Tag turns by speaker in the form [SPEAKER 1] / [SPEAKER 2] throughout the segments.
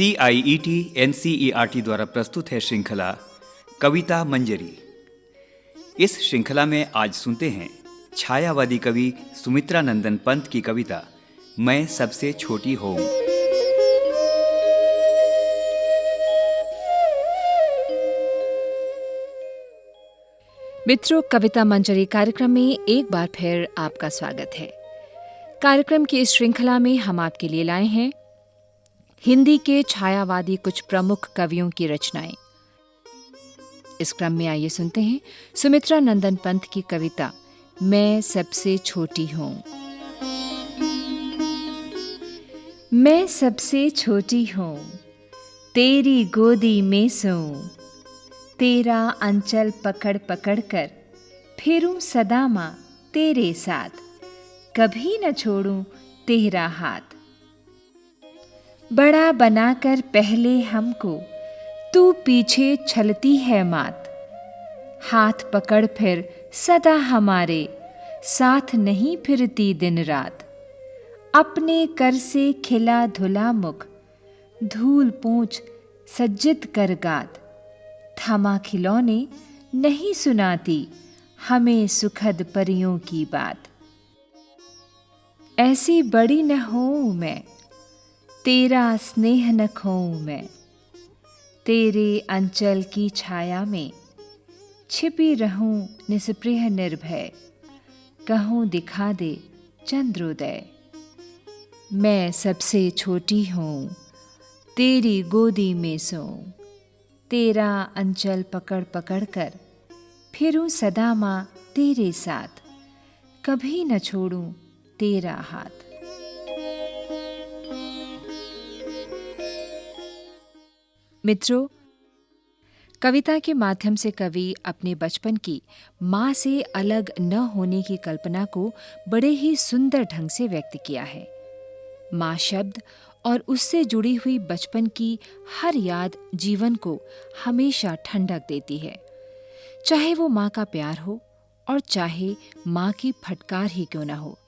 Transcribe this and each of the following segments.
[SPEAKER 1] C I E T N C E R T द्वारा प्रस्तुत है श्रृंखला कविता मंजरी। इस श्रृंखला में आज सुनते हैं छायावादी कवि सुमित्रा नंदन पंत की कविता, मैं सबसे छोटी हूँ।
[SPEAKER 2] मित्रों, कविता मंजरी कार्यक्रम में एक बार फिर आपका स्वागत है। कार्यक्रम की इस श्रृंखला में हम आपके लिए लाए हैं हिंदी के छायावादी कुछ प्रमुख कवियों की रचनाएँ। इस क्रम में आइए सुनते हैं सुमित्रा नंदन पंत की कविता, मैं सबसे छोटी हूँ। मैं सबसे छोटी हूँ, तेरी गोदी में सोऊं। तेरा अंचल पकड़ पकड़ कर फिरूं सदा माँ तेरे साथ। कभी न छोड़ूं तेरा हाथ। बड़ा बनाकर पहले हमको, तू पीछे छलती है मात। हाथ पकड़ फिर सदा हमारे, साथ नहीं फिरती दिन रात। अपने कर से खिला धुला मुख, धूल पूछ सज्जित कर गात। थमा खिलौने नहीं सुनाती हमें सुखद परियों की बात। ऐसी बड़ी न हो मैं तेरा स्नेह न खोऊं मैं। तेरे अंचल की छाया में छिपी रहूँ निस्पृह निर्भय। कहूँ दिखा दे चंद्रोदय। मैं सबसे छोटी हूँ तेरी गोदी में सोऊं। तेरा अंचल पकड़ पकड़ कर फिरूं सदा माँ तेरे साथ। कभी न छोड़ूं तेरा हाथ। मित्रों, कविता के माध्यम से कवि अपने बचपन की माँ से अलग न होने की कल्पना को बड़े ही सुंदर ढंग से व्यक्त किया है। माँ शब्द और उससे जुड़ी हुई बचपन की हर याद जीवन को हमेशा ठंडक देती है। चाहे वो माँ का प्यार हो और चाहे माँ की फटकार ही क्यों ना हो।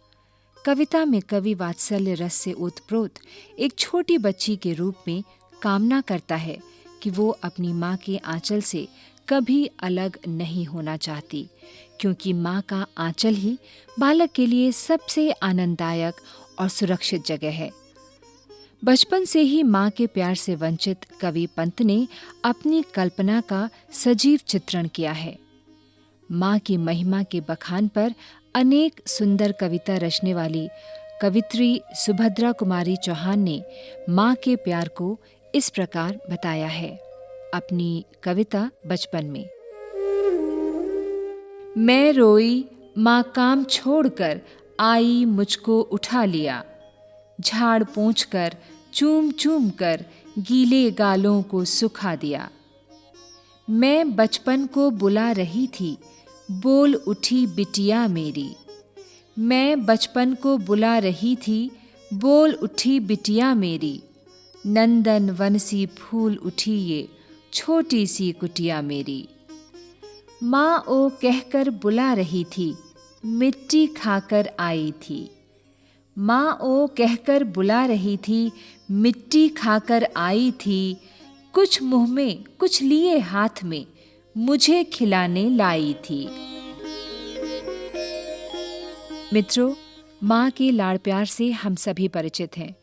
[SPEAKER 2] कविता में कवि वात्सल्य रस से ओतप्रोत एक छोटी बच्ची के रूप में कामना करता है कि वो अपनी माँ के आंचल से कभी अलग नहीं होना चाहती, क्योंकि माँ का आंचल ही बालक के लिए सबसे आनंददायक और सुरक्षित जगह है। बचपन से ही माँ के प्यार से वंचित कवि पंत ने अपनी कल्पना का सजीव चित्रण किया है। माँ की महिमा के बखान पर अनेक सुंदर कविता रचने वाली कवित्री सुभद्रा कुमारी चौहान ने माँ के प्यार को इस प्रकार बताया है अपनी कविता बचपन में। मैं रोई, माँ काम छोड़कर आई, मुझको उठा लिया। झाड़ पोंछ कर चूम चूम कर गीले गालों को सुखा दिया। मैं बचपन को बुला रही थी, बोल उठी बिटिया मेरी। मैं बचपन को बुला रही थी, बोल उठी बिटिया मेरी। नंदन वन सी फूल उठी ये छोटी सी कुटिया मेरी। माँ ओ कहकर बुला रही थी, मिट्टी खाकर आई थी। माँ ओ कहकर बुला रही थी, मिट्टी खाकर आई थी, कुछ मुँह में, कुछ लिए हाथ में, मुझे खिलाने लाई थी। मित्रों, माँ के लाड़ प्यार से हम सभी परिचित हैं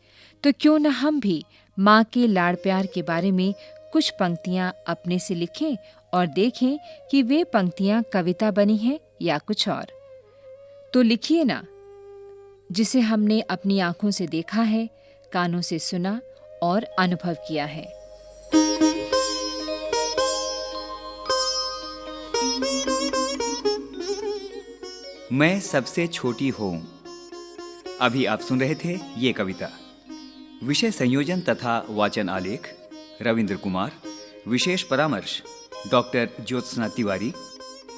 [SPEAKER 2] तो क्यों न हम भी माँ के लाड़ प्यार के बारे में कुछ पंक्तियाँ अपने से लिखें और देखें कि वे पंक्तियाँ कविता बनी हैं या कुछ और। तो लिखिए ना, जिसे हमने अपनी आँखों से देखा है, कानों से सुना और अनुभव किया है।
[SPEAKER 1] मैं सबसे छोटी हूँ। अभी आप सुन रहे थे ये कविता। विषय संयोजन तथा वाचन आलेख, रविंद्र कुमार, विशेष परामर्श, डॉक्टर ज्योत्सना तिवारी,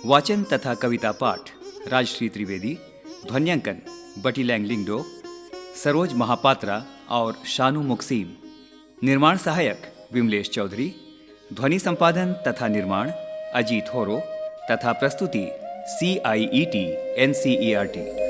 [SPEAKER 1] वाचन तथा कविता पाठ, राजश्री त्रिवेदी, ध्वन्यांकन, बटी लैंग लिंगडो, सरोज महापात्रा और शानू मुक्सीम, निर्माण सहायक विमलेश चौधरी, ध्वनि संपादन तथा निर्माण अजीत होरो, तथा प्रस्तुति C I E T N C E R T